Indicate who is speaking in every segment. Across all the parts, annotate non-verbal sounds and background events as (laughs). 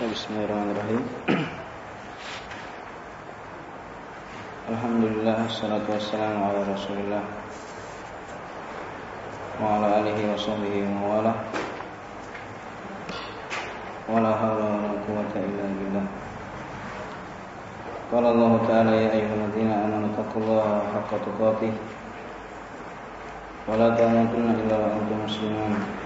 Speaker 1: Bismillahirrahmanirrahim. (clears throat) Alhamdulillah Assalatu wassalamu ala rasulillah. Wa ala alihi wa sahbihi wa wala Wa la hawla wa la quwata illa billah. Qala Allah Ta'ala ya ayyuhalladzina amanu taqullaha haqqa tuqatih. Wa la tamutunna illa wa antum muslimun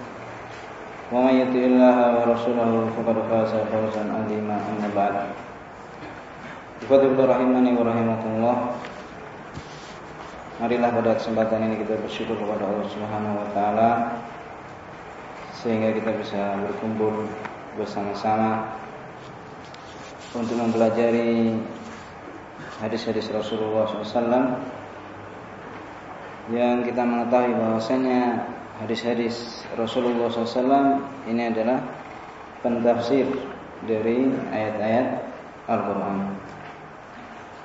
Speaker 1: ومن يطع الله ورسوله فقد فاز فوزا عظيما أما بعد Ikhwatul rahimani wa rahimakumullah. Marilah pada kesempatan ini kita bersyukur kepada Allah Subhanahu wa taala sehingga kita bisa berkumpul bersama-sama untuk mempelajari hadis-hadis Rasulullah SAW yang kita mengetahui bahwasanya hadis-hadis Rasulullah SAW ini adalah pentafsir dari ayat-ayat Al-Quran.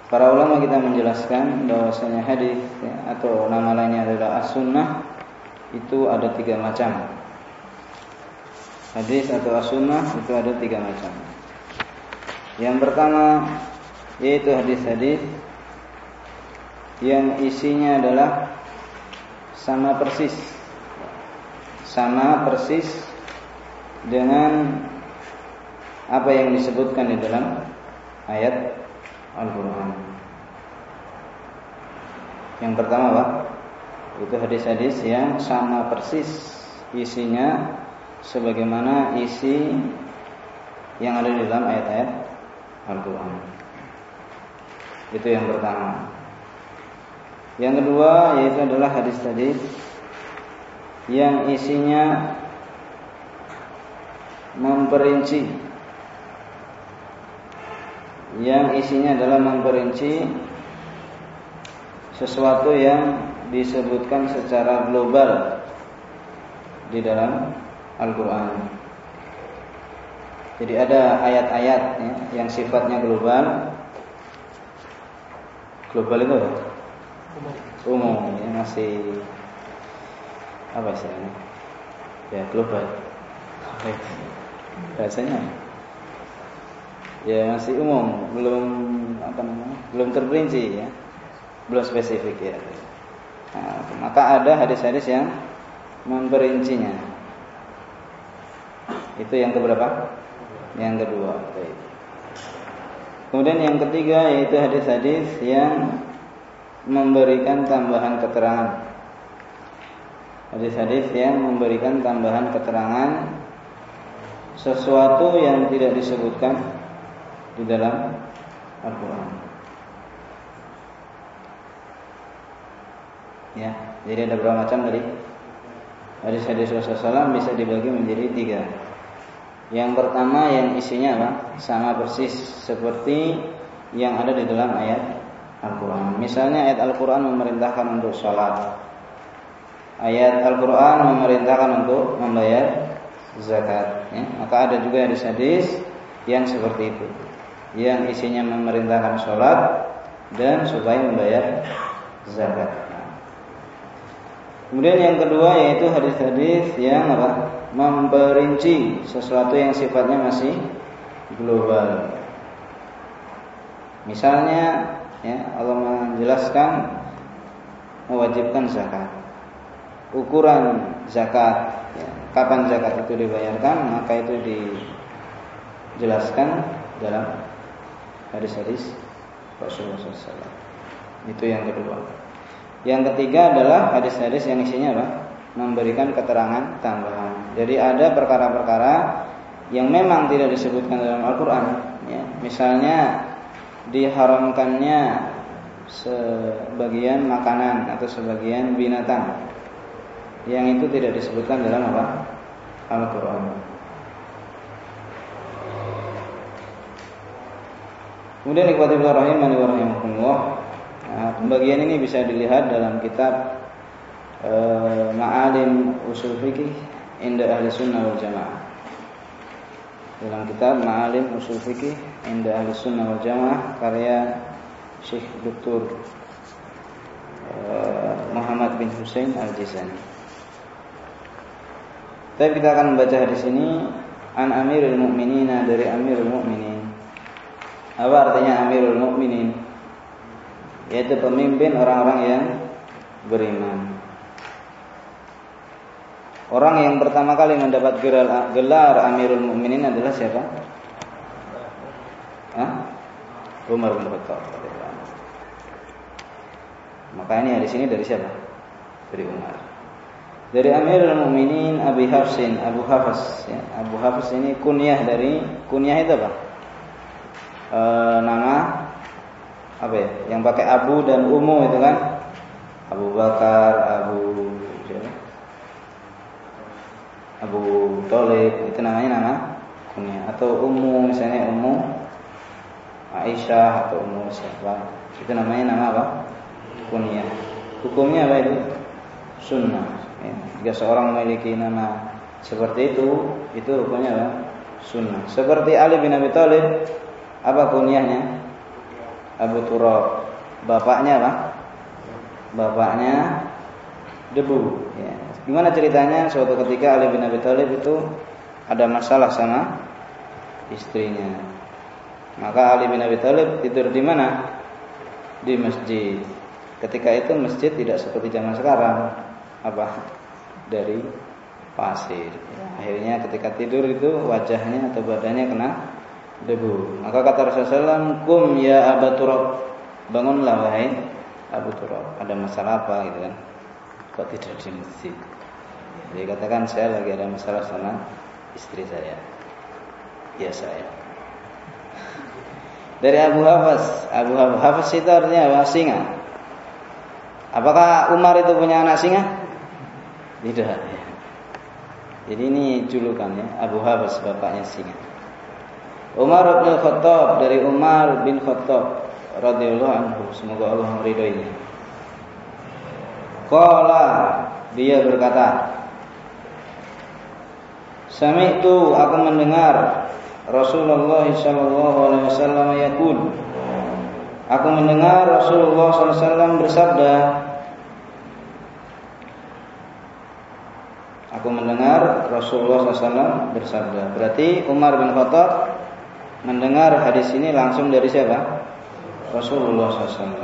Speaker 1: Para ulama kita menjelaskan bahwasanya hadis ya, atau nama lainnya adalah as-sunnah itu ada tiga macam. Hadis atau as-sunnah itu ada tiga macam. Yang pertama yaitu hadis-hadis yang isinya adalah sama persis sama persis dengan apa yang disebutkan di dalam ayat Al-Quran. Yang pertama Pak Itu hadis-hadis yang sama persis Isinya Sebagaimana isi Yang ada di dalam ayat-ayat Al-Quran. Itu yang pertama. Yang kedua yaitu adalah hadis-hadis Yang isinya Memperinci yang isinya adalah memperinci sesuatu yang disebutkan secara global di dalam Al-Quran. Jadi ada ayat-ayat ya, yang sifatnya global. Global itu umum, ya, masih apa istilahnya? Ya global. Bahasanya ya masih umum, belum apa namanya, belum terperinci ya, belum spesifik ya. Nah, maka ada hadis-hadis yang memperincinya. Itu yang keberapa? Yang kedua. Kemudian yang ketiga yaitu hadis-hadis yang memberikan tambahan keterangan. Hadis-hadis yang memberikan tambahan keterangan sesuatu yang tidak disebutkan di dalam Al-Quran. Ya, jadi ada berapa macam tadi? Hadis-hadis Rasulullah bisa dibagi menjadi tiga. Yang pertama yang isinya apa? Sama persis seperti yang ada di dalam ayat Al-Quran. Misalnya ayat Al-Quran memerintahkan untuk sholat. Ayat Al-Quran memerintahkan untuk membayar zakat. Ya, maka ada juga hadis-hadis yang seperti itu yang isinya memerintahkan sholat dan supaya membayar zakat. Kemudian yang kedua yaitu hadis-hadis yang apa? Memperinci sesuatu yang sifatnya masih global. Misalnya ya, Allah menjelaskan mewajibkan zakat. Ukuran zakat, ya, kapan zakat itu dibayarkan, maka itu dijelaskan dalam hadis-hadis Rasulullah SAW. Itu yang kedua. Yang ketiga adalah hadis-hadis yang isinya apa? Memberikan keterangan tambahan. Jadi ada perkara-perkara yang memang tidak disebutkan dalam Al-Quran. Ya. Misalnya diharamkannya sebagian makanan atau sebagian binatang yang itu tidak disebutkan dalam apa? Al-Quran. Kemudian ikhwati rahimani wa rahimakumullah. Nah, pembagian ini bisa dilihat dalam kitab uh, Ma'alim Usul Fikih Inda Ahli Sunnah wal Jamaah. Dalam kitab Ma'alim Usul Fikih Inda Ahli Sunnah wal Jamaah karya Syekh Dr. Uh, Muhammad bin Hussein Al-Jizani. Tapi kita akan membaca di sini an Amirul Mukminin dari Amirul Mukminin apa artinya Amirul Mukminin? Yaitu pemimpin orang-orang yang beriman. Orang yang pertama kali mendapat gelar, Amirul Mukminin adalah siapa? Hah? Umar bin Khattab. Maka ini di sini dari siapa? Dari Umar. Dari Amirul Mukminin Abu Hafsin, Abu Hafs ya. Abu Hafs ini kunyah dari kunyah itu apa? e, nama apa ya? Yang pakai Abu dan Umu itu kan? Abu Bakar, Abu? Abu Tolib itu namanya nama kunyah atau Ummu misalnya Ummu Aisyah atau Ummu siapa itu namanya nama apa kunyah hukumnya apa itu sunnah ya. jika seorang memiliki nama seperti itu itu hukumnya apa sunnah seperti Ali bin Abi Thalib apa kunyahnya? Abu Turab. Bapaknya apa? Bapaknya debu. Ya. Gimana ceritanya? Suatu ketika Ali bin Abi Thalib itu ada masalah sama istrinya. Maka Ali bin Abi Thalib tidur di mana? Di masjid. Ketika itu masjid tidak seperti zaman sekarang. Apa? Dari pasir. Ya, akhirnya ketika tidur itu wajahnya atau badannya kena debu. Maka kata Rasulullah SAW, "Kum ya Abu Turab." Bangunlah wahai Abu Turab. Ada masalah apa gitu kan? Kok tidur di masjid? Jadi katakan saya lagi ada masalah sama istri saya. Ya saya. Dari Abu Hafs, Abu Hafs itu artinya apa? Singa. Apakah Umar itu punya anak singa? Tidak. Jadi ini julukannya Abu Hafs bapaknya singa. Umar bin Khattab dari Umar bin Khattab radhiyallahu anhu semoga Allah meridhoinya. Qala dia berkata Sami'tu aku mendengar Rasulullah sallallahu alaihi wasallam yaqul Aku mendengar Rasulullah SAW bersabda Aku mendengar Rasulullah SAW bersabda Berarti Umar bin Khattab mendengar hadis ini langsung dari siapa? Rasulullah SAW.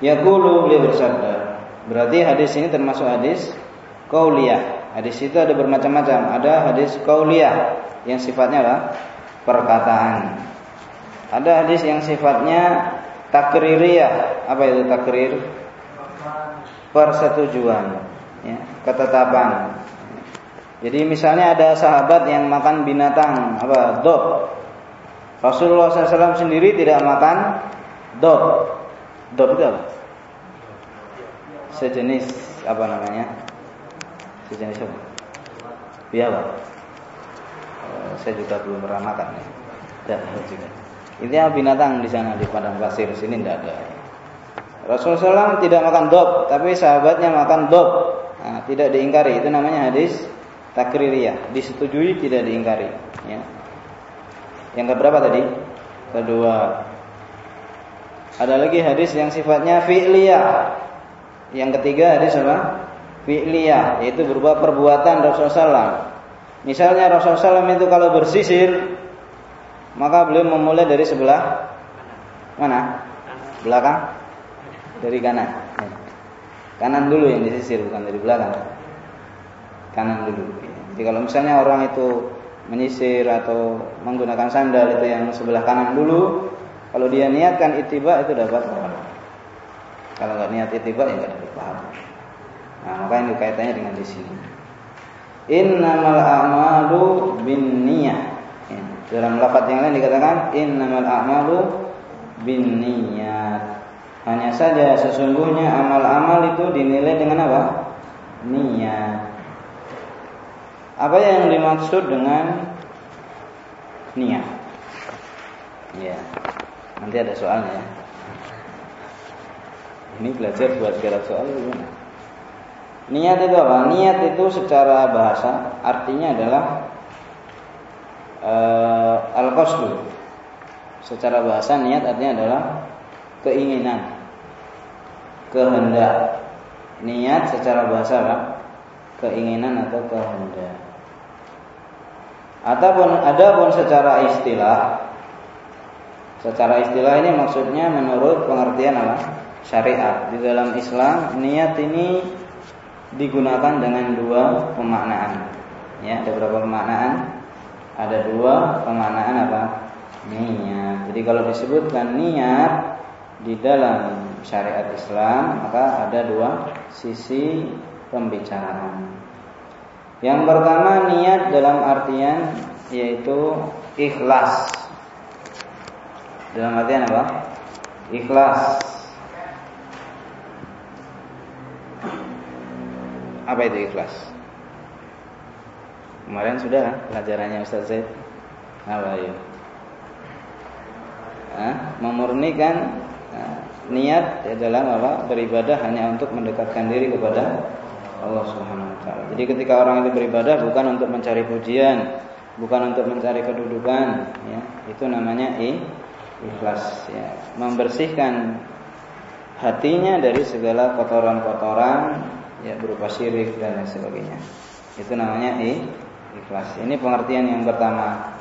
Speaker 1: Yaqulu beliau bersabda. Berarti hadis ini termasuk hadis kauliyah. Hadis itu ada bermacam-macam. Ada hadis kauliyah yang sifatnya apa? Perkataan. Ada hadis yang sifatnya takririyah. Apa itu takrir? Persetujuan, ya, ketetapan. Jadi misalnya ada sahabat yang makan binatang apa dog. Rasulullah SAW sendiri tidak makan dog. Dog itu apa? Sejenis apa namanya? Sejenis apa? Biawak. Uh, saya juga belum pernah makan ya. Tidak juga. Binatang di sana di padang pasir sini tidak ada. Rasulullah SAW tidak makan dog, tapi sahabatnya makan dog. Tidak diingkari. Itu namanya hadis takririyah, disetujui tidak diingkari. Ya. Yang keberapa tadi? Kedua. Ada lagi hadis yang sifatnya fi'liyah. Yang ketiga hadis apa? Fi'liyah, yaitu berupa perbuatan Rasulullah SAW. Misalnya Rasulullah SAW itu kalau bersisir, maka beliau memulai dari sebelah mana? Belakang? Dari kanan. Kanan dulu yang disisir, bukan dari belakang kanan dulu. Jadi kalau misalnya orang itu menyisir atau menggunakan sandal itu yang sebelah kanan dulu, kalau dia niatkan itiba itu dapat pahala. Kalau nggak niat itiba ya nggak dapat pahala. Nah, maka ini kaitannya dengan di sini. Innamal a'malu. Ya, dalam lafaz yang lain dikatakan innamal a'malu bin niyat. Hanya saja sesungguhnya amal-amal itu dinilai dengan apa? Niat. Apa yang dimaksud dengan niat? Ya, nanti ada soalnya ya. Ini belajar buat gerak soal gimana? Niat itu apa? Niat itu secara bahasa artinya adalah uh, al-qasdu. Secara bahasa niat artinya adalah keinginan, kehendak. Niat secara bahasa apa? Keinginan atau kehendak. Ataupun ada pun secara istilah Secara istilah ini maksudnya menurut pengertian apa? Syariat. Di dalam Islam niat ini digunakan dengan dua pemaknaan. Ya, ada berapa pemaknaan? Ada dua pemaknaan apa? Niat. Jadi kalau disebutkan niat di dalam syariat Islam, maka ada dua sisi pembicaraan. Yang pertama niat dalam artian yaitu ikhlas. Dalam artian apa? Ikhlas. Apa itu ikhlas? Kemarin sudah pelajarannya Ustaz Zaid? Apa? Hah? Memurnikan niat dalam apa? Beribadah hanya untuk mendekatkan diri kepada Allah Subhanahu wa taala. Jadi ketika orang itu beribadah bukan untuk mencari pujian, bukan untuk mencari kedudukan, ya. Itu namanya ikhlas ya. Membersihkan hatinya dari segala kotoran-kotoran ya berupa syirik dan lain sebagainya. Itu namanya ikhlas. Ini pengertian yang pertama.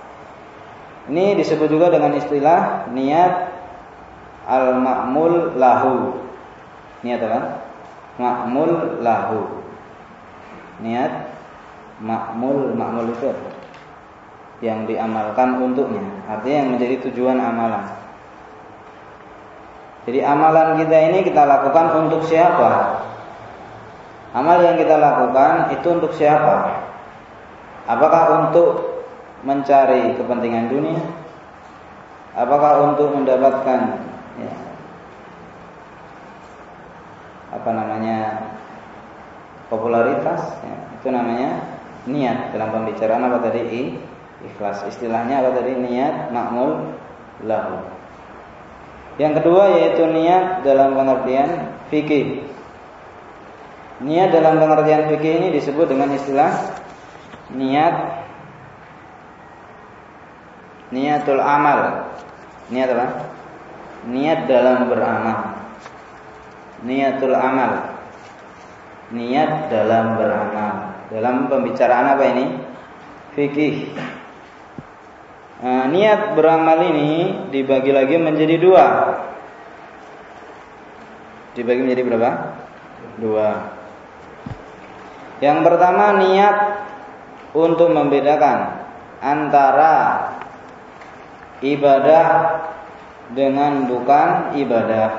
Speaker 1: Ini disebut juga dengan istilah niat al-ma'mul lahu. Niat apa? Ma'mul lahu niat makmul makmul itu apa? yang diamalkan untuknya artinya yang menjadi tujuan amalan jadi amalan kita ini kita lakukan untuk siapa amal yang kita lakukan itu untuk siapa apakah untuk mencari kepentingan dunia apakah untuk mendapatkan ya, apa namanya? Popularitas ya, itu namanya niat. Dalam pembicaraan apa tadi? Ikhlas. Istilahnya apa tadi? Niat makmul lahu. Yang kedua yaitu niat dalam pengertian fikih. Niat dalam pengertian fikih ini disebut dengan istilah niat niatul amal. Niat apa niat dalam beramal niatul amal niat dalam beramal. Dalam pembicaraan apa ini? Fikih. Nah, niat beramal ini dibagi lagi menjadi dua. Dibagi menjadi berapa? Dua. Yang pertama niat untuk membedakan antara ibadah dengan bukan ibadah.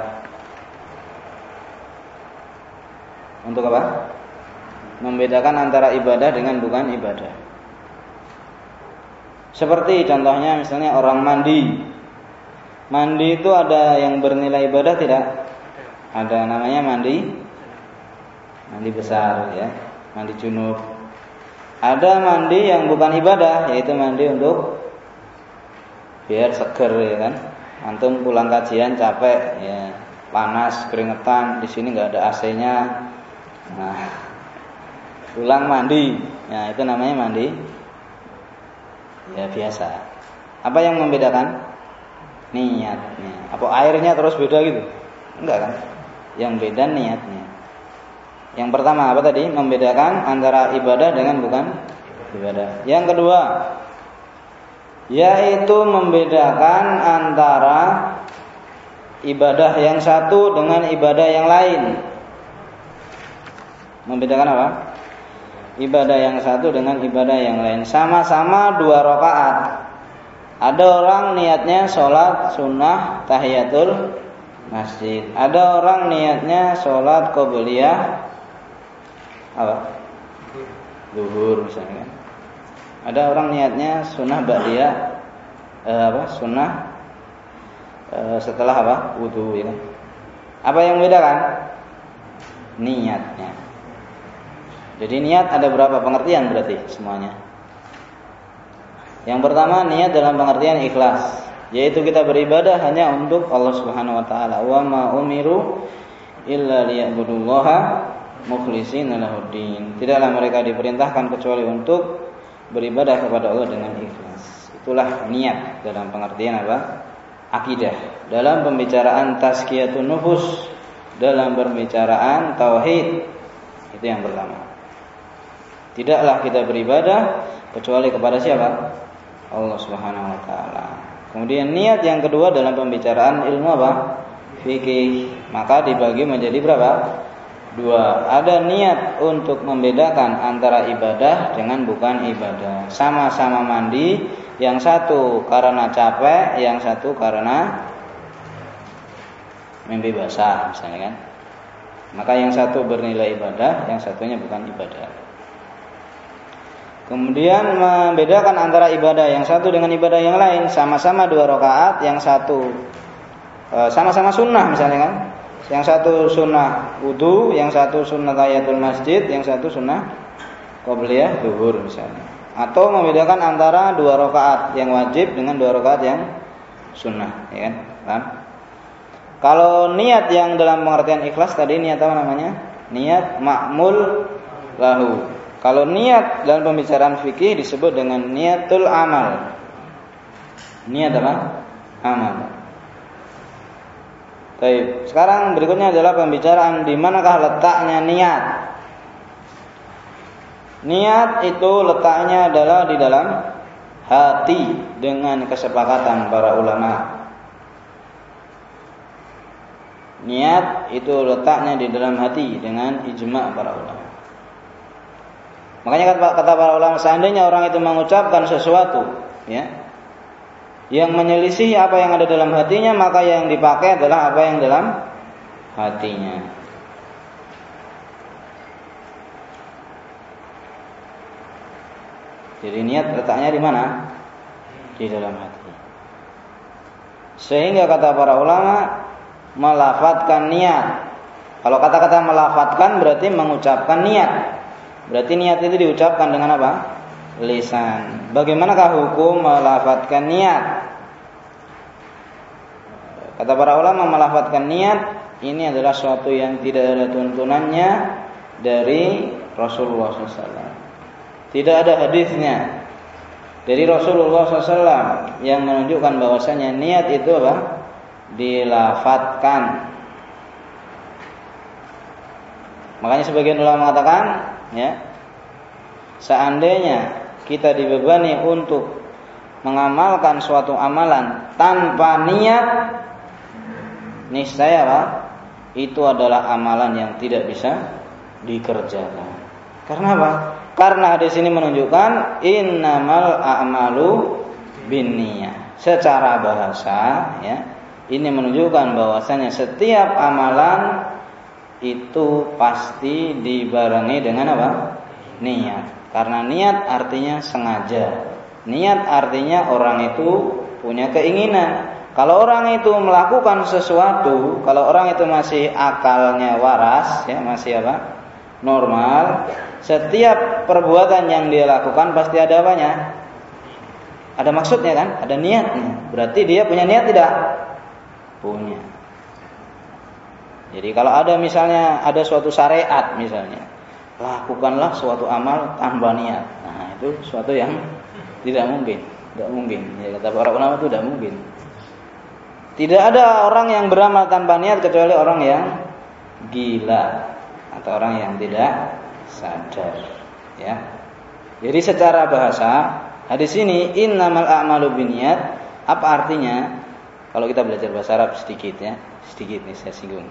Speaker 1: Untuk apa? Membedakan antara ibadah dengan bukan ibadah. Seperti contohnya misalnya orang mandi. Mandi itu ada yang bernilai ibadah tidak? Ada namanya mandi mandi besar ya, mandi junub. Ada mandi yang bukan ibadah, yaitu mandi untuk biar seger ya kan. Antum pulang kajian capek ya, panas, keringetan, di sini nggak ada AC-nya, Nah, pulang mandi. Nah, itu namanya mandi ya biasa. Apa yang membedakan? Niatnya. Apa airnya terus beda gitu? Enggak kan? Yang beda niatnya. Yang pertama apa tadi? Membedakan antara ibadah dengan bukan ibadah. Yang kedua, yaitu membedakan antara ibadah yang satu dengan ibadah yang lain. Membedakan apa? Ibadah yang satu dengan ibadah yang lain. Sama-sama dua rakaat. Ada orang niatnya sholat sunnah tahiyatul masjid. Ada orang niatnya sholat qobliyah apa? Duhur misalnya. Ada orang niatnya sunnah ba'diyah eh, apa? Sunnah eh, setelah apa? Wudhu ya. Apa yang membedakan? Niatnya. Jadi niat ada berapa pengertian berarti semuanya? Yang pertama niat dalam pengertian ikhlas, yaitu kita beribadah hanya untuk Allah Subhanahu wa taala. Wa ma umiru illa liya'budullaha mukhlishina lahuddin. Tidaklah mereka diperintahkan kecuali untuk beribadah kepada Allah dengan ikhlas. Itulah niat dalam pengertian apa? Akidah. Dalam pembicaraan tazkiyatun nufus, dalam pembicaraan tauhid. Itu yang pertama. Tidaklah kita beribadah kecuali kepada siapa? Allah Subhanahu wa taala. Kemudian niat yang kedua dalam pembicaraan ilmu apa? Fikih. Maka dibagi menjadi berapa? Dua. Ada niat untuk membedakan antara ibadah dengan bukan ibadah. Sama-sama mandi, yang satu karena capek, yang satu karena mimpi basah misalnya kan. Maka yang satu bernilai ibadah, yang satunya bukan ibadah. Kemudian membedakan antara ibadah yang satu dengan ibadah yang lain, sama-sama dua rakaat, yang satu e, sama-sama sunnah misalnya kan. Yang satu sunnah wudhu, yang satu sunnah tayatul masjid, yang satu sunnah qobliyah duhur misalnya. Atau membedakan antara dua rakaat yang wajib dengan dua rakaat yang sunnah, ya kan? Paham? Kalau niat yang dalam pengertian ikhlas tadi niat apa namanya? Niat makmul lahu kalau niat dalam pembicaraan fikih disebut dengan niatul amal. Niat apa? Amal. Baik, sekarang berikutnya adalah pembicaraan di manakah letaknya niat. Niat itu letaknya adalah di dalam hati dengan kesepakatan para ulama. Niat itu letaknya di dalam hati dengan ijma para ulama. Makanya kata, para ulama seandainya orang itu mengucapkan sesuatu ya yang menyelisih apa yang ada dalam hatinya maka yang dipakai adalah apa yang dalam hatinya. Jadi niat letaknya di mana? Di dalam hati. Sehingga kata para ulama melafatkan niat. Kalau kata-kata melafatkan berarti mengucapkan niat. Berarti niat itu diucapkan dengan apa? Lisan. Bagaimanakah hukum melafatkan niat? Kata para ulama melafatkan niat ini adalah suatu yang tidak ada tuntunannya dari Rasulullah SAW. Tidak ada hadisnya dari Rasulullah SAW yang menunjukkan bahwasanya niat itu apa? Dilafatkan. Makanya sebagian ulama mengatakan ya seandainya kita dibebani untuk mengamalkan suatu amalan tanpa niat niscaya itu adalah amalan yang tidak bisa dikerjakan. Karena apa? Karena di sini menunjukkan innamal a'malu binniyah. Secara bahasa ya, ini menunjukkan bahwasanya setiap amalan itu pasti dibarengi dengan apa? Niat. Karena niat artinya sengaja. Niat artinya orang itu punya keinginan. Kalau orang itu melakukan sesuatu, kalau orang itu masih akalnya waras, ya masih apa? Normal. Setiap perbuatan yang dia lakukan pasti ada apanya? Ada maksudnya kan? Ada niatnya. Berarti dia punya niat tidak? Punya. Jadi kalau ada misalnya ada suatu syariat misalnya, lakukanlah suatu amal tanpa niat. Nah, itu suatu yang tidak mungkin, tidak mungkin. Ya, kata para ulama itu tidak mungkin. Tidak ada orang yang beramal tanpa niat kecuali orang yang gila atau orang yang tidak sadar. Ya. Jadi secara bahasa hadis ini innamal a'malu binniyat apa artinya? Kalau kita belajar bahasa Arab sedikit ya, sedikit nih saya singgung.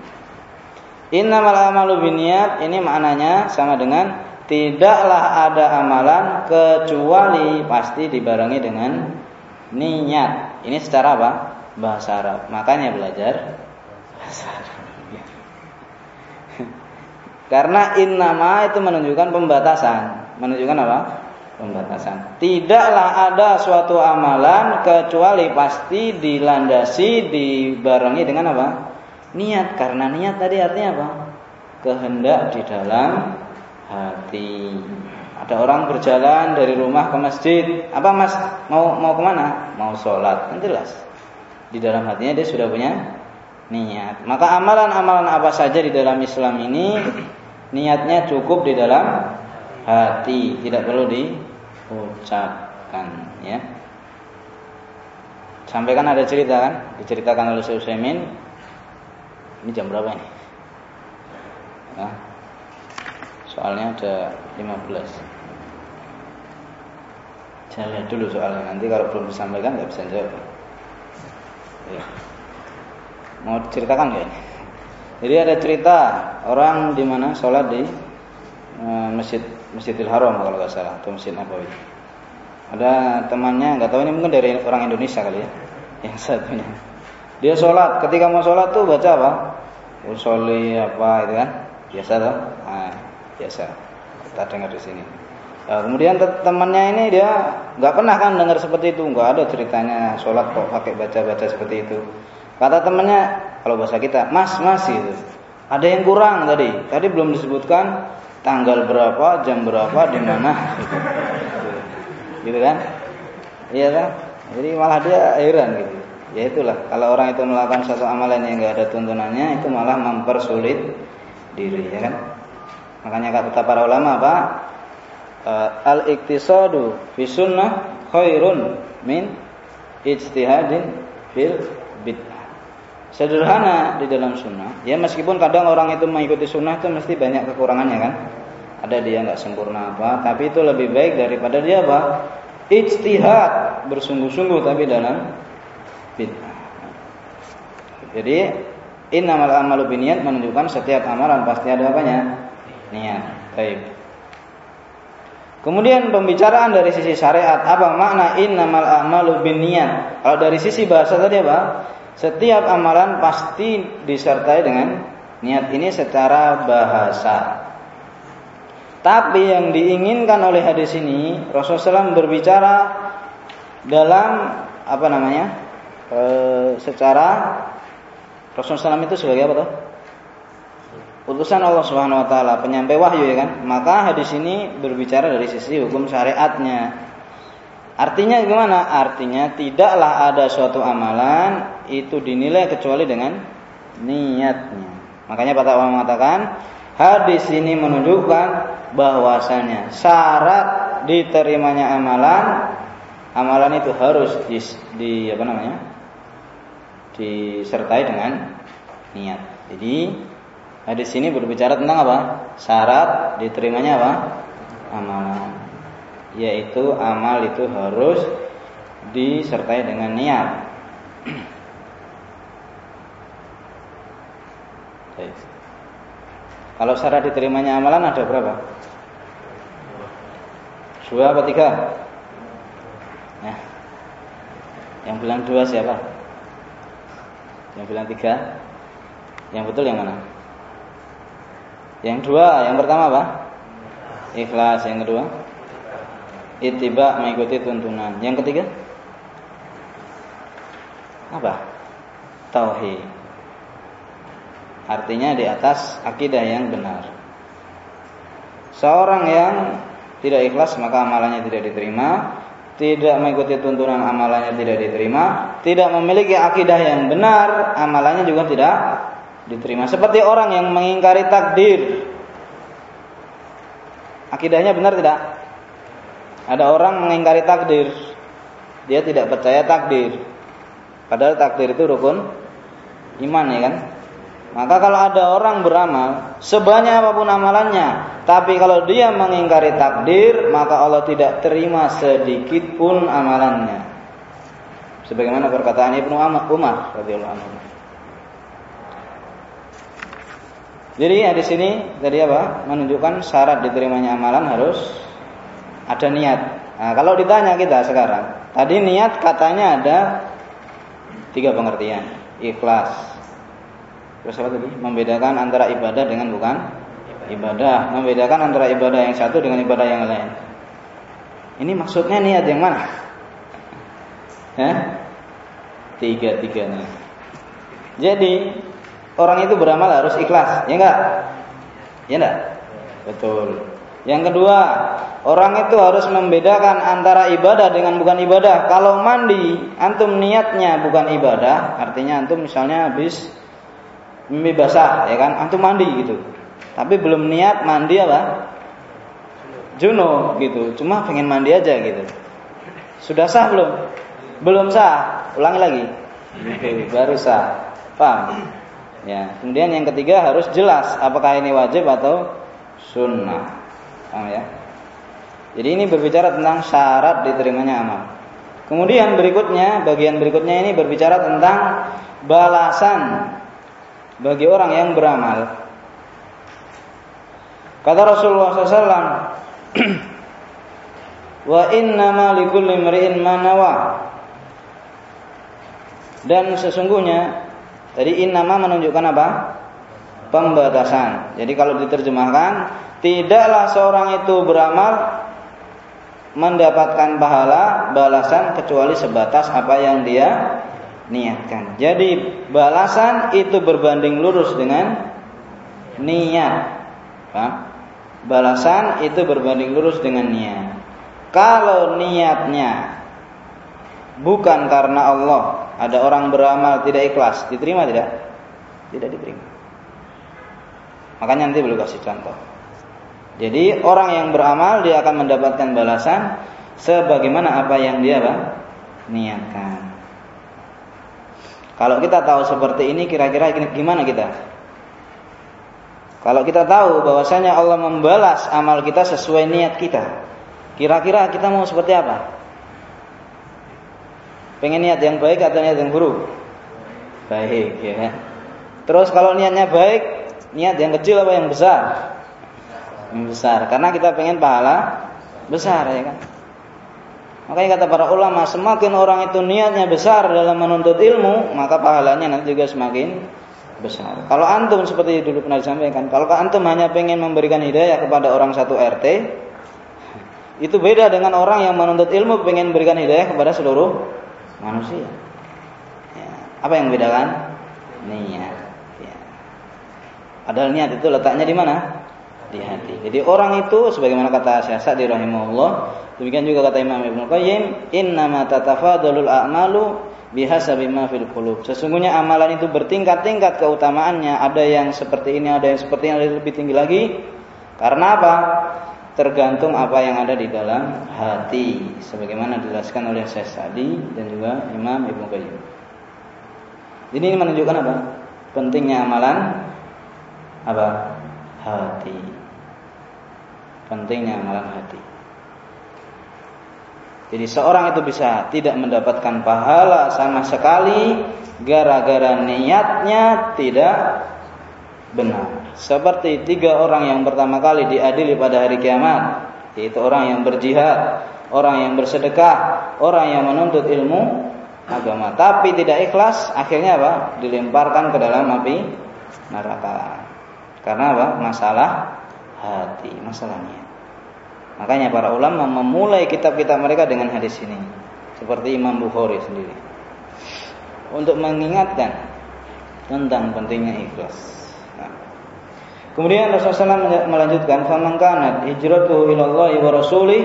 Speaker 1: Innamal amalu biniat ini maknanya sama dengan tidaklah ada amalan kecuali pasti dibarengi dengan niat. Ini secara apa? Bahasa Arab. Makanya belajar bahasa Arab. Karena innama itu menunjukkan pembatasan. Menunjukkan apa? Pembatasan. Tidaklah ada suatu amalan kecuali pasti dilandasi dibarengi dengan apa? niat karena niat tadi artinya apa? Kehendak di dalam hati. Ada orang berjalan dari rumah ke masjid. Apa mas? Mau mau ke mana? Mau sholat. Kan jelas. Di dalam hatinya dia sudah punya niat. Maka amalan-amalan apa saja di dalam Islam ini niatnya cukup di dalam hati, tidak perlu diucapkan. Ya. Sampai kan ada cerita kan, diceritakan oleh Syekh Utsaimin. Ini jam berapa ini? Nah, soalnya ada 15. Saya lihat dulu soalnya nanti kalau belum disampaikan nggak bisa jawab. Ya. Mau ceritakan nggak ini? Jadi ada cerita orang di mana sholat di uh, masjid Masjidil Haram kalau nggak salah atau Masjid Nabawi. Ada temannya nggak tahu ini mungkin dari orang Indonesia kali ya, (laughs) yang satunya. Dia sholat, ketika mau sholat tuh baca apa? Usoli apa itu kan? Biasa tuh, nah, biasa. Kita dengar di sini. Nah, kemudian temannya ini dia nggak pernah kan dengar seperti itu, nggak ada ceritanya sholat kok pakai baca-baca seperti itu. Kata temannya, kalau bahasa kita, mas, mas itu. Ada yang kurang tadi. Tadi belum disebutkan tanggal berapa, jam berapa, di mana. (laughs) gitu kan? Iya kan? Jadi malah dia heran gitu. Ya itulah, kalau orang itu melakukan suatu amalan yang enggak ada tuntunannya, itu malah mempersulit diri, ya kan? Makanya kata para ulama apa? Uh, Al-iktisadu fi sunnah khairun min ijtihadin fil bid'ah. Sederhana di dalam sunnah. Ya meskipun kadang orang itu mengikuti sunnah itu mesti banyak kekurangannya kan. Ada dia nggak sempurna apa, tapi itu lebih baik daripada dia apa? Ijtihad bersungguh-sungguh tapi dalam bid'ah. Jadi innamal amalu biniat menunjukkan setiap amalan pasti ada apanya? Niat. Baik. Kemudian pembicaraan dari sisi syariat apa makna innamal amalu biniat? Kalau dari sisi bahasa tadi apa? Setiap amalan pasti disertai dengan niat ini secara bahasa. Tapi yang diinginkan oleh hadis ini Rasulullah SAW berbicara dalam apa namanya? E, secara Rasulullah SAW itu sebagai apa tuh? Utusan Allah Subhanahu wa taala, penyampai wahyu ya kan? Maka hadis ini berbicara dari sisi hukum syariatnya. Artinya gimana? Artinya tidaklah ada suatu amalan itu dinilai kecuali dengan niatnya. Makanya para ulama mengatakan hadis ini menunjukkan bahwasanya syarat diterimanya amalan amalan itu harus di, di apa namanya? disertai dengan niat. Jadi hadis ini berbicara tentang apa? Syarat diterimanya apa? Amalan yaitu amal itu harus disertai dengan niat. Kalau syarat diterimanya amalan ada berapa? Dua atau tiga? Ya. Yang bilang dua siapa? Yang bilang tiga? Yang betul yang mana? Yang dua, yang pertama apa? Ikhlas, yang kedua? Ittiba mengikuti tuntunan. Yang ketiga? Apa? Tauhid. Artinya di atas akidah yang benar. Seorang yang tidak ikhlas maka amalannya tidak diterima, tidak mengikuti tuntunan amalannya tidak diterima, tidak memiliki akidah yang benar, amalannya juga tidak diterima. Seperti orang yang mengingkari takdir. Akidahnya benar tidak? Ada orang mengingkari takdir. Dia tidak percaya takdir. Padahal takdir itu rukun iman ya kan? Maka kalau ada orang beramal sebanyak apa pun amalannya, tapi kalau dia mengingkari takdir, maka Allah tidak terima sedikit pun amalannya. Sebagaimana perkataan Ibnu Umar radhiyallahu anhu. Jadi di sini tadi apa? Menunjukkan syarat diterimanya amalan harus ada niat. Nah, kalau ditanya kita sekarang, tadi niat katanya ada tiga pengertian, ikhlas. Terus apa tadi? Membedakan antara ibadah dengan bukan ibadah, membedakan antara ibadah yang satu dengan ibadah yang lain. Ini maksudnya niat yang mana? Ya? Tiga-tiganya. Jadi orang itu beramal harus ikhlas, ya enggak? Ya enggak? Betul. Yang kedua, orang itu harus membedakan antara ibadah dengan bukan ibadah. Kalau mandi, antum niatnya bukan ibadah, artinya antum misalnya habis mimpi basah, ya kan? Antum mandi gitu. Tapi belum niat mandi apa? Juno gitu. Cuma pengen mandi aja gitu. Sudah sah belum? Belum sah. Ulangi lagi. (laughs) Baru sah. Paham? Ya. Kemudian yang ketiga harus jelas apakah ini wajib atau sunnah. Paham ya? Jadi ini berbicara tentang syarat diterimanya amal. Kemudian berikutnya, bagian berikutnya ini berbicara tentang balasan bagi orang yang beramal. Kata Rasulullah SAW, wa inna malikul limri'in manawa. Dan sesungguhnya tadi innama menunjukkan apa? Pembatasan. Jadi kalau diterjemahkan tidaklah seorang itu beramal mendapatkan pahala balasan kecuali sebatas apa yang dia niatkan. Jadi balasan itu berbanding lurus dengan niat. Balasan itu berbanding lurus dengan niat. Kalau niatnya bukan karena Allah, ada orang beramal tidak ikhlas, diterima tidak? Tidak diterima. Makanya nanti belum kasih contoh. Jadi orang yang beramal dia akan mendapatkan balasan sebagaimana apa yang dia apa? niatkan. Kalau kita tahu seperti ini kira-kira gimana kita? Kalau kita tahu bahwasanya Allah membalas amal kita sesuai niat kita. Kira-kira kita mau seperti apa? Pengen niat yang baik atau niat yang buruk? Baik, ya kan? Terus kalau niatnya baik, niat yang kecil apa yang besar? besar karena kita pengen pahala besar ya kan makanya kata para ulama semakin orang itu niatnya besar dalam menuntut ilmu maka pahalanya nanti juga semakin besar kalau antum seperti dulu pernah disampaikan kalau antum hanya pengen memberikan hidayah kepada orang satu RT itu beda dengan orang yang menuntut ilmu pengen memberikan hidayah kepada seluruh manusia ya. apa yang membedakan niat ya. padahal niat itu letaknya di mana di hati. Jadi orang itu sebagaimana kata Syekh Sa'di rahimahullah, demikian juga kata Imam Ibnu Qayyim, innama tatafadalul a'malu bihasabi ma fil qulub. Sesungguhnya amalan itu bertingkat-tingkat keutamaannya, ada yang seperti ini, ada yang seperti ini, ada yang lebih tinggi lagi. Karena apa? Tergantung apa yang ada di dalam hati, sebagaimana dijelaskan oleh Syekh Sa'di dan juga Imam Ibnu Qayyim. Ini menunjukkan apa? Pentingnya amalan apa? Hati pentingnya amalan hati. Jadi seorang itu bisa tidak mendapatkan pahala sama sekali gara-gara niatnya tidak benar. Seperti tiga orang yang pertama kali diadili pada hari kiamat, yaitu orang yang berjihad, orang yang bersedekah, orang yang menuntut ilmu agama, tapi tidak ikhlas, akhirnya apa? Dilemparkan ke dalam api neraka. Karena apa? Masalah hati, masalahnya. Makanya para ulama memulai kitab-kitab mereka dengan hadis ini. Seperti Imam Bukhari sendiri. Untuk mengingatkan tentang pentingnya ikhlas. Kemudian Rasulullah SAW melanjutkan, "Faman kanat hijratuhu ilallahi wa rasulih"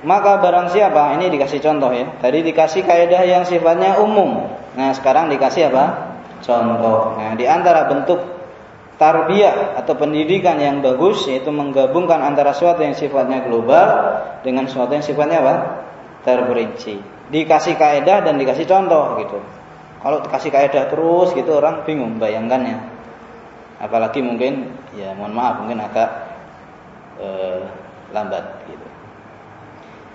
Speaker 1: Maka barang siapa, ini dikasih contoh ya. Tadi dikasih kaidah yang sifatnya umum. Nah, sekarang dikasih apa? Contoh. Nah, di antara bentuk tarbiyah atau pendidikan yang bagus yaitu menggabungkan antara sesuatu yang sifatnya global dengan sesuatu yang sifatnya apa? terperinci. Dikasih kaedah dan dikasih contoh gitu. Kalau dikasih kaedah terus gitu orang bingung bayangkannya. Apalagi mungkin ya mohon maaf mungkin agak eh, lambat gitu.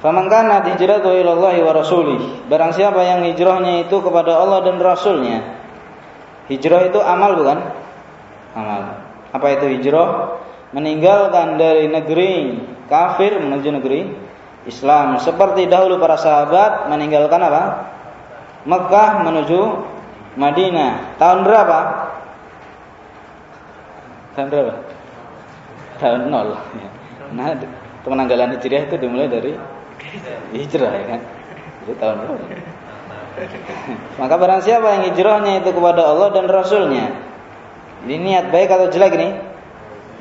Speaker 1: Faman kana hijratu ila Allah wa rasulih. Barang siapa yang hijrahnya itu kepada Allah dan Rasulnya. Hijrah itu amal bukan? amal. Apa itu hijrah? Meninggalkan dari negeri kafir menuju negeri Islam. Seperti dahulu para sahabat meninggalkan apa? Mekah menuju Madinah. Tahun berapa? Tahun berapa? Tahun nol. Nah, penanggalan hijrah itu dimulai dari hijrah ya kan. Jadi tahun berapa? Maka barang siapa yang hijrahnya itu kepada Allah dan Rasulnya ini niat baik atau jelek ini?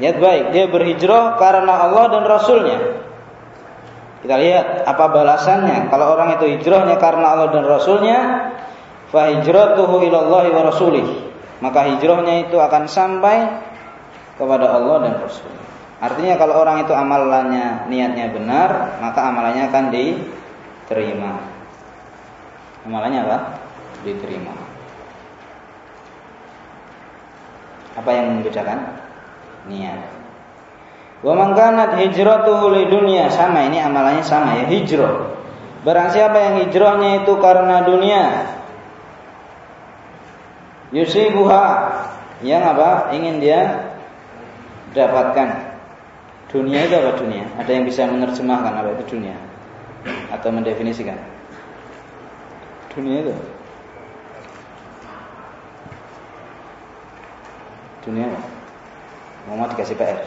Speaker 1: Niat baik, dia berhijrah karena Allah dan Rasulnya. Kita lihat apa balasannya. Kalau orang itu hijrahnya karena Allah dan Rasulnya, hijratuhu ilallahi wa rasulih. Maka hijrahnya itu akan sampai kepada Allah dan Rasul. Artinya kalau orang itu amalannya niatnya benar, maka amalannya akan diterima. Amalannya apa? Diterima. Apa yang membedakan? Niat. Wa man kanat hijratuhu dunia sama ini amalannya sama ya hijrah. Barang siapa yang hijrahnya itu karena dunia, yusibuha yang apa? Ingin dia dapatkan. Dunia itu apa dunia? Ada yang bisa menerjemahkan apa itu dunia? Atau mendefinisikan? Dunia itu Dunia apa? Mau dikasih PR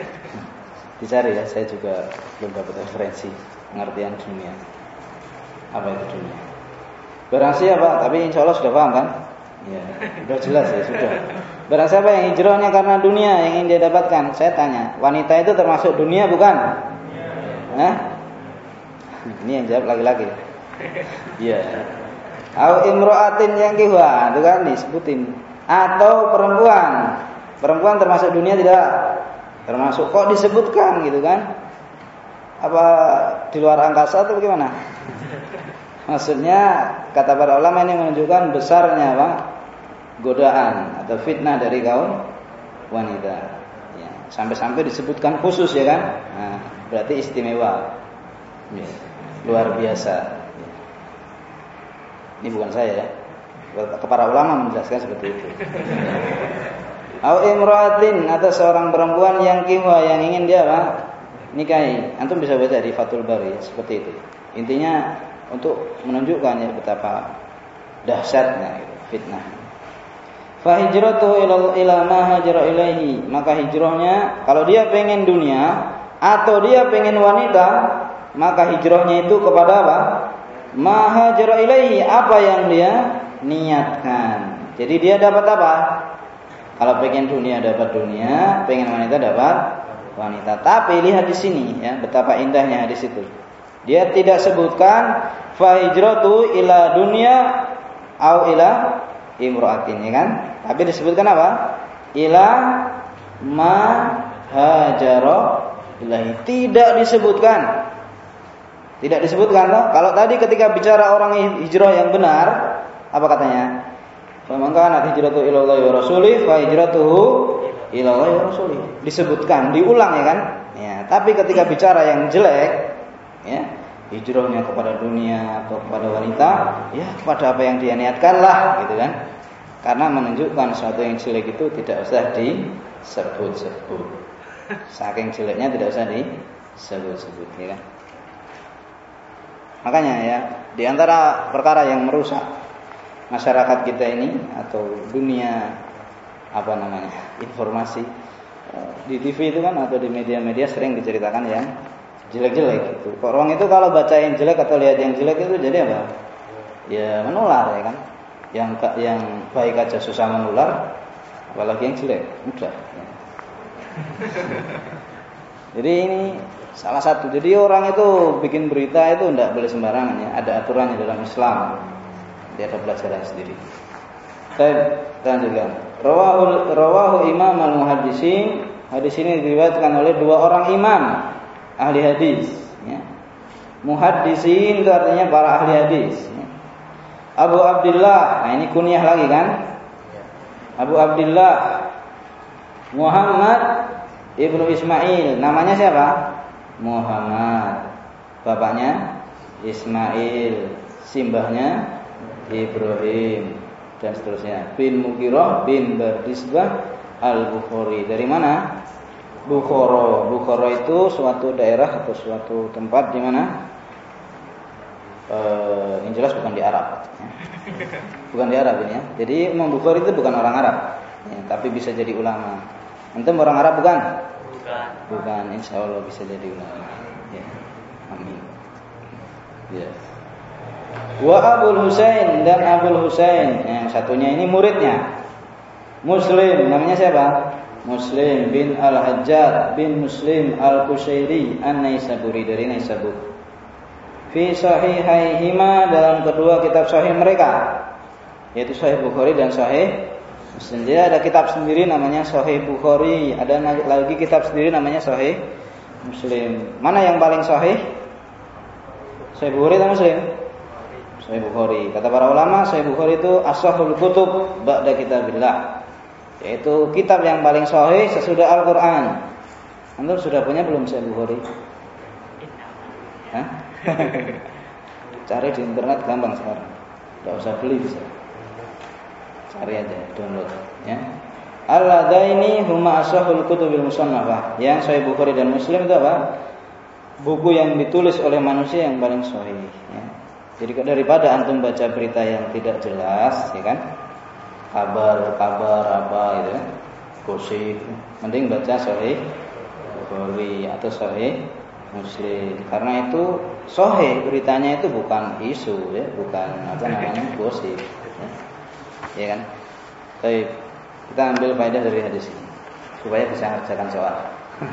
Speaker 1: (laughs) Dicari ya, saya juga belum dapat referensi pengertian dunia Apa itu dunia Barang siapa, tapi insya Allah sudah paham kan? Ya, sudah jelas ya, sudah Barang siapa yang hijrahnya karena dunia yang ingin dia dapatkan? Saya tanya, wanita itu termasuk dunia bukan? Hah? Ini yang jawab laki-laki. Iya. Au imro'atin yang kiwa, itu kan disebutin. Atau perempuan. Perempuan termasuk dunia tidak? Termasuk kok disebutkan gitu kan? Apa di luar angkasa atau bagaimana? (laughs) Maksudnya kata para ulama ini menunjukkan besarnya apa? Godaan atau fitnah dari kaum wanita. Ya, sampai-sampai disebutkan khusus ya kan? Nah, berarti istimewa, ya, luar biasa. Ya. Ini bukan saya ya. Para ulama menjelaskan seperti itu. Au imratin atau seorang perempuan yang kiwa yang ingin dia apa? nikahi. Antum bisa baca di Fathul Bari seperti itu. Intinya untuk menunjukkan ya betapa dahsyatnya fitnah. Fa hijratuhu ila ma hajara. Maka hijrahnya kalau dia pengen dunia atau dia pengen wanita, maka hijrahnya itu kepada apa? Ma hajara ilaihi, apa yang dia niatkan. Jadi dia dapat apa? Kalau pengen dunia dapat dunia, pengen wanita dapat wanita. Tapi lihat di sini ya, betapa indahnya di situ. Dia tidak sebutkan fa hijratu ila dunia au ila imro'atin ya kan? Tapi disebutkan apa? Ila ma hajara ilahi. Tidak disebutkan. Tidak disebutkan loh. Kalau tadi ketika bicara orang hijrah yang benar, apa katanya? Faman kana hijratu ila Allah wa rasulih fa hijratuhu ila Allah wa rasulih. Disebutkan, diulang ya kan? Ya, tapi ketika bicara yang jelek, ya, hijrahnya kepada dunia atau kepada wanita, ya kepada apa yang dia niatkan lah, gitu kan? Karena menunjukkan sesuatu yang jelek itu tidak usah disebut-sebut. Saking jeleknya tidak usah disebut-sebut, ya kan? Makanya ya, di antara perkara yang merusak masyarakat kita ini atau dunia apa namanya informasi eh, di TV itu kan atau di media-media sering diceritakan yang jelek-jelek gitu. Orang itu kalau baca yang jelek atau lihat yang jelek itu jadi apa? Ya menular ya kan? Yang yang baik aja susah menular apalagi yang jelek mudah. (laughs) Jadi ini salah satu. Jadi orang itu bikin berita itu tidak boleh sembarangan ya. Ada aturannya dalam Islam. Dia ada pelajaran sendiri. Saya lanjutkan. Rawahu rawahu imam al muhaddisin hadis ini diriwayatkan oleh dua orang imam ahli hadis ya. muhaddisin itu artinya para ahli hadis Abu Abdullah. Nah, ini kunyah lagi kan? Abu Abdullah Muhammad Ibnu Ismail. Namanya siapa? Muhammad. Bapaknya Ismail. Simbahnya Ibrahim dan seterusnya. Bin Mukirah bin Bardisbah Al-Bukhari. Dari mana? Bukhara. Bukhara itu suatu daerah atau suatu tempat di mana? uh, yang jelas bukan di Arab. Bukan di Arab ini ya. Jadi Imam Bukhari itu bukan orang Arab, ya, tapi bisa jadi ulama. Antum orang Arab bukan? Bukan. Bukan, insya Allah bisa jadi ulama. Ya. Amin. Ya. Wa Abul Husain dan Abul Husain yang satunya ini muridnya Muslim namanya siapa? Muslim bin Al-Hajjaj bin Muslim Al-Kushairi An-Naisaburi dari Naisabur. Fi sahihaihima dalam kedua kitab sahih mereka yaitu Sahih Bukhari dan Sahih Muslim. Dia ada kitab sendiri namanya Sahih Bukhari, ada lagi kitab sendiri namanya Sahih Muslim. Mana yang paling sahih? Sahih Bukhari atau Muslim? Sahih Bukhari. Kata para ulama, Sahih Bukhari itu asahul kutub ba'da kitabillah. Yaitu kitab yang paling sahih sesudah Al-Qur'an. Antum sudah punya belum Sahih Bukhari? (laughs) Cari di internet gampang sekarang. Tidak usah beli bisa. Cari aja, download ya. Al-ladaini huma asahul kutubil musannafah. Yang Sahih Bukhari dan Muslim itu apa? Buku yang ditulis oleh manusia yang paling sahih ya. Jadi daripada antum baca berita yang tidak jelas, ya kan? Kabar-kabar apa gitu kan? Gosip, mending baca Sahih Bukhari atau Sahih Muslim. Karena itu sahih beritanya itu bukan isu ya, bukan apa namanya gosip ya. ya kan? Baik. Kita ambil faedah dari hadis ini supaya bisa mengerjakan soal.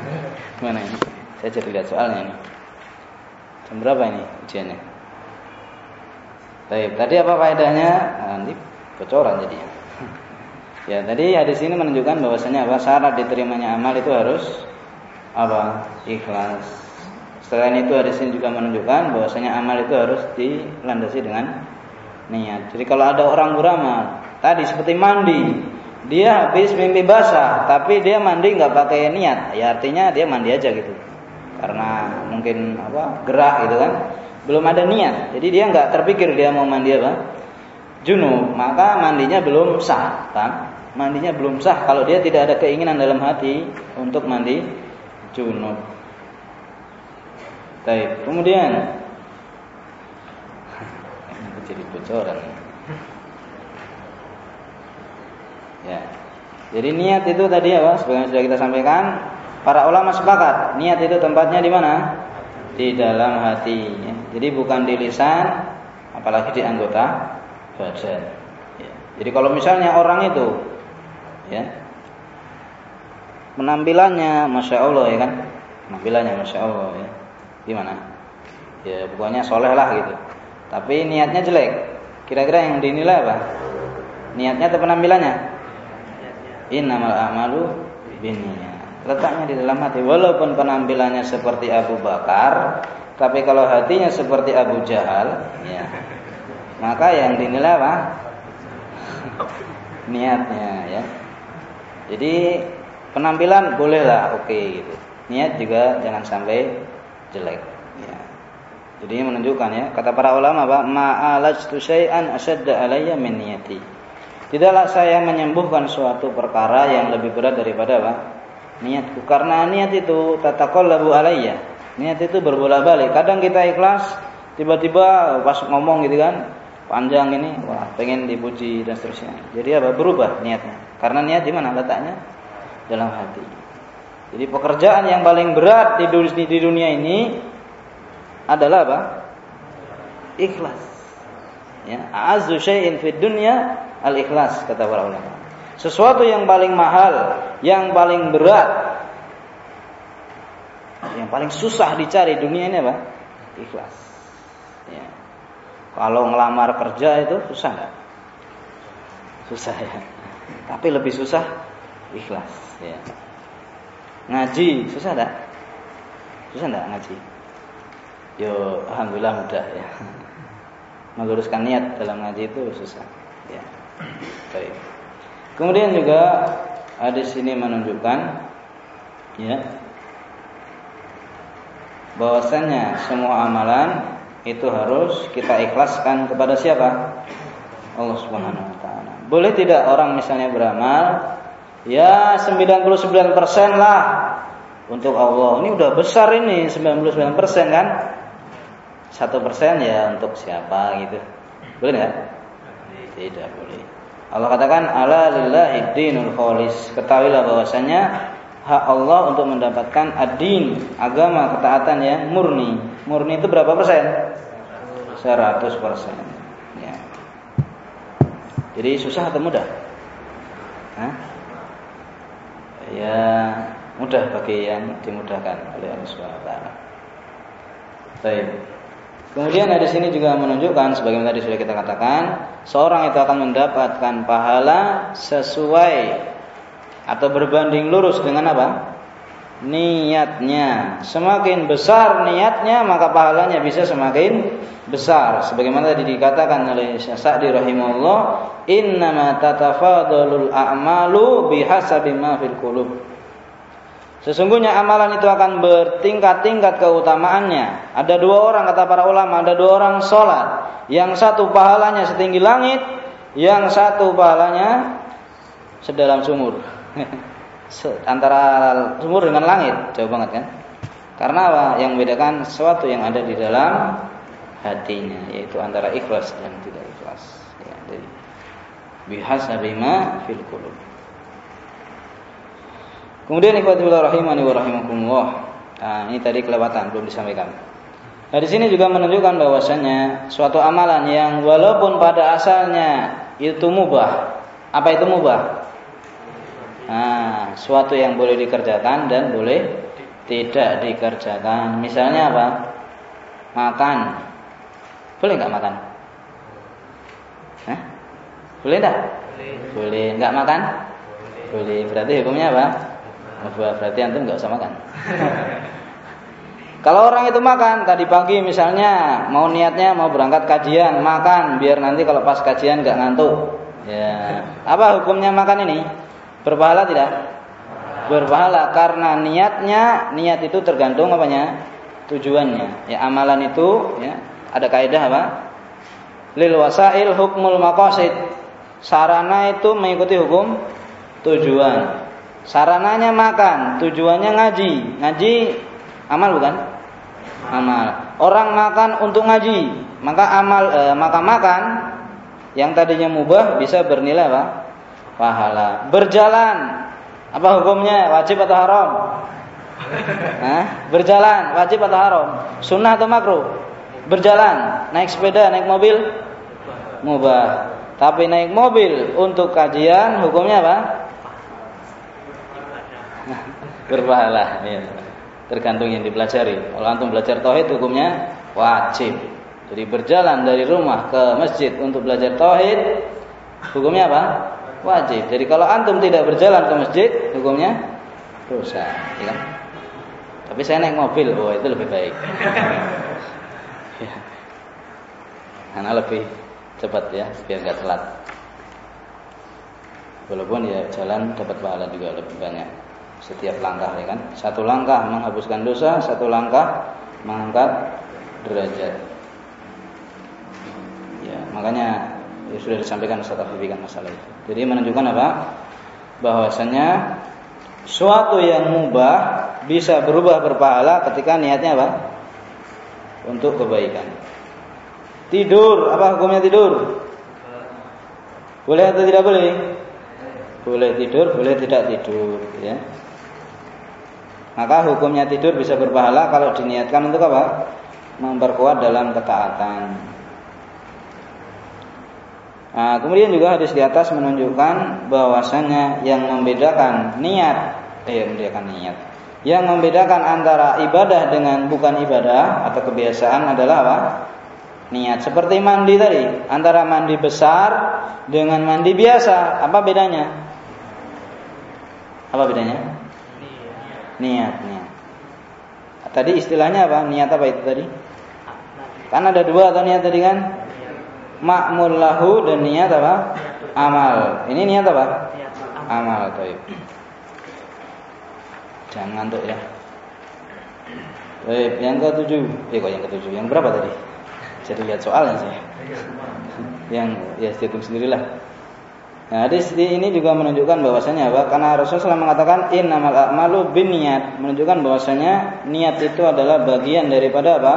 Speaker 1: (laughs) Mana ini? Saya jadi lihat soalnya ini. Jam berapa ini ujiannya? Baik, tadi apa faedahnya? Nah, nanti bocoran jadinya. Ya, tadi hadis ini menunjukkan bahwasanya apa? Syarat diterimanya amal itu harus apa? Ikhlas. Selain itu hadis ini juga menunjukkan bahwasanya amal itu harus dilandasi dengan niat. Jadi kalau ada orang beramal, tadi seperti mandi, dia habis mimpi basah, tapi dia mandi nggak pakai niat, ya artinya dia mandi aja gitu. Karena mungkin apa gerak gitu kan, belum ada niat. Jadi dia nggak terpikir dia mau mandi apa, junub, maka mandinya belum sah, kan? Mandinya belum sah kalau dia tidak ada keinginan dalam hati untuk mandi junub. Baik, kemudian (laughs) jadi bocoran. Ya. Jadi niat itu tadi apa? Sebagai sudah kita sampaikan, para ulama sepakat niat itu tempatnya di mana? Di dalam hati. Ya. Jadi bukan di lisan, apalagi di anggota badan. Ya. Jadi kalau misalnya orang itu, ya, penampilannya, masya Allah ya kan, penampilannya masya Allah ya, gimana? Ya bukannya soleh lah gitu. Tapi niatnya jelek. Kira-kira yang dinilai apa? Niatnya atau penampilannya? Innamal a'malu binniyat. Letaknya di dalam hati. Walaupun penampilannya seperti Abu Bakar, tapi kalau hatinya seperti Abu Jahal, ya. Maka yang dinilai apa? (laughs) Niatnya ya. Jadi penampilan bolehlah oke okay, gitu. Niat juga jangan sampai jelek ya. Jadi menunjukkan ya, kata para ulama bahwa ma'alajtu syai'an asyadda alayya min niyati. Tidaklah saya menyembuhkan suatu perkara yang lebih berat daripada apa? Niatku. Karena niat itu tataqallabu alayya. Niat itu berbolak-balik. Kadang kita ikhlas, tiba-tiba pas ngomong gitu kan, panjang ini, wah pengen dipuji dan seterusnya. Jadi apa? Berubah niatnya. Karena niat di mana letaknya? Dalam hati. Jadi pekerjaan yang paling berat di dunia ini adalah apa? Ikhlas. Ya, azu syai'in fid dunya al-ikhlas kata para ulama. Sesuatu yang paling mahal, yang paling berat, yang paling susah dicari dunia ini apa? Ikhlas. Ya. Kalau ngelamar kerja itu susah nggak? Susah ya. Tapi lebih susah ikhlas. Ya. Ngaji susah nggak? Susah nggak ngaji? Yo, alhamdulillah mudah ya. Meluruskan niat dalam ngaji itu susah. Ya. Baik. Kemudian juga hadis ini menunjukkan ya bahwasanya semua amalan itu harus kita ikhlaskan kepada siapa? Allah Subhanahu wa taala. Boleh tidak orang misalnya beramal ya 99% lah untuk Allah. Ini udah besar ini 99% kan? Satu persen ya untuk siapa gitu. Boleh nggak? Tidak boleh. Allah katakan ala lillahi dinul khalis. Ketahuilah bahwasanya hak Allah untuk mendapatkan ad-din, agama ketaatan yang murni. Murni itu berapa persen? 100 persen. Ya. Jadi susah atau mudah? Hah? ya mudah bagi yang dimudahkan oleh Allah Subhanahu. Baik. Kemudian di sini juga menunjukkan sebagaimana tadi sudah kita katakan, seorang itu akan mendapatkan pahala sesuai atau berbanding lurus dengan apa? Niatnya. Semakin besar niatnya, maka pahalanya bisa semakin besar. Sebagaimana tadi dikatakan oleh Sa'di rahimahullah, "Innama tatafadalul a'malu bihasabi ma fil qulub." Sesungguhnya amalan itu akan bertingkat-tingkat keutamaannya. Ada dua orang kata para ulama, ada dua orang sholat. Yang satu pahalanya setinggi langit, yang satu pahalanya sedalam sumur. (laughs) Antara sumur dengan langit, jauh banget kan? Karena apa? Yang membedakan sesuatu yang ada di dalam hatinya, yaitu antara ikhlas dan tidak ikhlas. Ya, jadi bihasabima fil qulub. Kemudian ikhwatillah rahimani wa rahimakumullah. Nah, ini tadi kelewatan belum disampaikan. Nah, di sini juga menunjukkan bahwasanya suatu amalan yang walaupun pada asalnya itu mubah. Apa itu mubah? Nah, suatu yang boleh dikerjakan dan boleh tidak dikerjakan. Misalnya apa? Makan. Boleh nggak makan? Hah? Boleh enggak? Boleh. Enggak makan? Boleh. Berarti hukumnya apa? Berarti antum nggak usah makan. (laughs) kalau orang itu makan tadi pagi misalnya mau niatnya mau berangkat kajian makan biar nanti kalau pas kajian nggak ngantuk. Ya, apa hukumnya makan ini? Berpahala tidak? Berpahala karena niatnya niat itu tergantung apanya? Tujuannya. Ya amalan itu ya ada kaidah apa? Lil wasail hukmul maqasid. Sarana itu mengikuti hukum tujuan. Sarananya makan, tujuannya ngaji. Ngaji amal bukan? Amal. Orang makan untuk ngaji, maka amal e, maka makan yang tadinya mubah bisa bernilai apa? Pahala. Berjalan apa hukumnya? Wajib atau haram? Hah? Berjalan wajib atau haram? Sunnah atau makruh? Berjalan, naik sepeda, naik mobil, mubah. Tapi naik mobil untuk kajian hukumnya apa? berpahala ya. tergantung yang dipelajari kalau antum belajar tauhid hukumnya wajib jadi berjalan dari rumah ke masjid untuk belajar tauhid hukumnya apa wajib. Jadi kalau antum tidak berjalan ke masjid hukumnya dosa ya kan? tapi saya naik mobil oh itu lebih baik. (laughs) Ya. karena lebih cepat ya biar nggak telat. Walaupun ya jalan dapat pahala juga lebih banyak. Setiap langkah ya kan? Satu langkah menghapuskan dosa satu langkah mengangkat derajat. Ya makanya ya sudah disampaikan Ustaz Afifikan masalah itu. Jadi menunjukkan apa? Bahwasanya suatu yang mubah bisa berubah berpahala ketika niatnya apa? Untuk kebaikan. Tidur apa hukumnya tidur? Boleh atau tidak boleh? Boleh tidur boleh tidak tidur ya. Maka hukumnya tidur bisa berpahala kalau diniatkan untuk apa? Memperkuat dalam ketaatan. Nah, kemudian juga hadis di atas menunjukkan bahwasannya yang membedakan niat, eh membedakan niat, yang membedakan antara ibadah dengan bukan ibadah atau kebiasaan adalah apa? Niat. Seperti mandi tadi, antara mandi besar dengan mandi biasa, apa bedanya? Apa bedanya? niat niat tadi istilahnya apa niat apa itu tadi kan ada dua atau niat tadi kan makmul lahu dan niat apa amal ini niat apa amal taib jangan ngantuk ya Baik, yang ketujuh, eh kok yang ketujuh, yang berapa tadi? Jadi lihat soalnya sih. Yang ya hitung sendirilah. Nah, hadis ini juga menunjukkan bahwasanya apa? Karena Rasulullah SAW mengatakan innamal a'malu binniyat, menunjukkan bahwasanya niat itu adalah bagian daripada apa?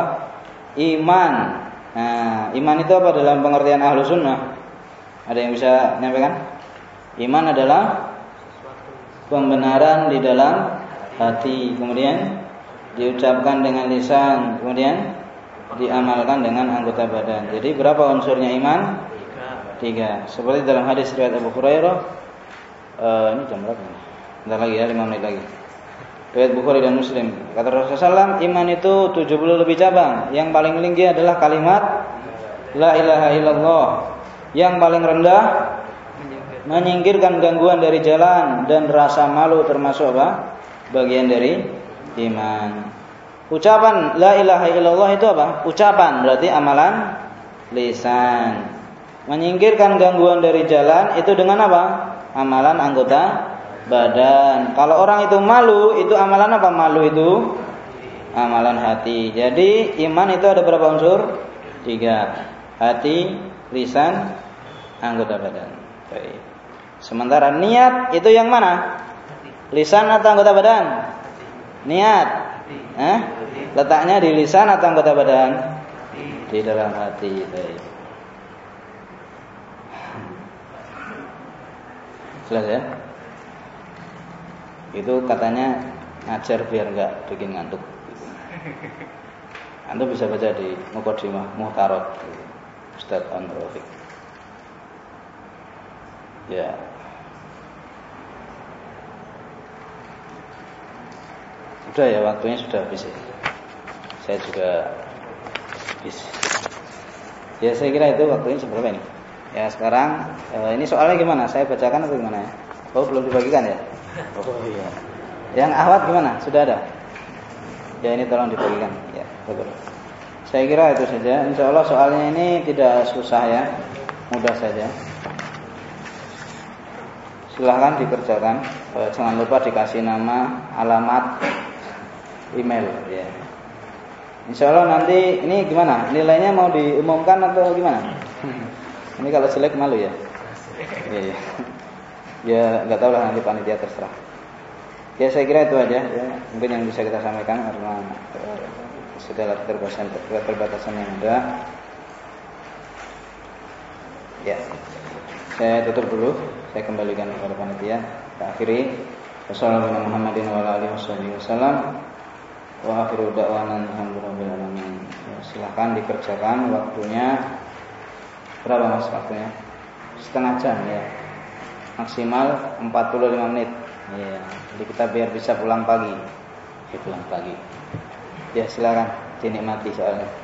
Speaker 1: Iman. Nah, iman itu apa dalam pengertian ahlu sunnah? Ada yang bisa menyampaikan? Iman adalah pembenaran di dalam hati, kemudian diucapkan dengan lisan, kemudian diamalkan dengan anggota badan. Jadi berapa unsurnya iman? tiga. Seperti dalam hadis riwayat Abu Hurairah, uh, ini jam berapa? Bentar lagi ya, 5 menit lagi. Riwayat Bukhari dan Muslim. Kata Rasulullah SAW, iman itu 70 lebih cabang. Yang paling tinggi adalah kalimat La ilaha illallah. Yang paling rendah menyingkirkan gangguan dari jalan dan rasa malu termasuk apa? Bagian dari iman. Ucapan la ilaha illallah itu apa? Ucapan berarti amalan lisan. Menyingkirkan gangguan dari jalan itu dengan apa? Amalan anggota badan. Kalau orang itu malu, itu amalan apa? Malu itu amalan hati. Jadi iman itu ada berapa unsur? Tiga. Hati, lisan, anggota badan. Baik. Sementara niat itu yang mana? Lisan atau anggota badan? Niat. Eh? Letaknya di lisan atau anggota badan? Di dalam hati. Baik. Jelas ya? Itu katanya ngajar biar nggak bikin ngantuk Anda bisa baca di Mukodimah Muhtarot Ustaz Androfik Ya Sudah ya waktunya sudah habis ya. Saya juga habis Ya saya kira itu waktunya seberapa ini Ya sekarang eh, ini soalnya gimana? Saya bacakan atau gimana ya? Oh belum dibagikan ya? Oh iya. Yang ahwat gimana? Sudah ada? Ya ini tolong dibagikan. Ya, betul. Saya kira itu saja. Insya Allah soalnya ini tidak susah ya, mudah saja. Silahkan dikerjakan. Eh, jangan lupa dikasih nama, alamat, email. Ya. Insya Allah nanti ini gimana? Nilainya mau diumumkan atau gimana? (laughs) Ini kalau jelek malu ya. Iya. Ya nggak tahu lah nanti panitia terserah. Ya saya kira itu aja ya. Mungkin yang bisa kita sampaikan karena segala keterbatasan keterbatasan yang ada. Ya saya tutup dulu. Saya kembalikan kepada panitia. Kita akhiri. Wassalamualaikum ya, Silahkan dikerjakan waktunya. Berapa mas waktunya? Setengah jam ya maksimal 45 menit. Ya, jadi kita biar bisa pulang pagi. Ya, pulang pagi. Ya silakan dinikmati soalnya.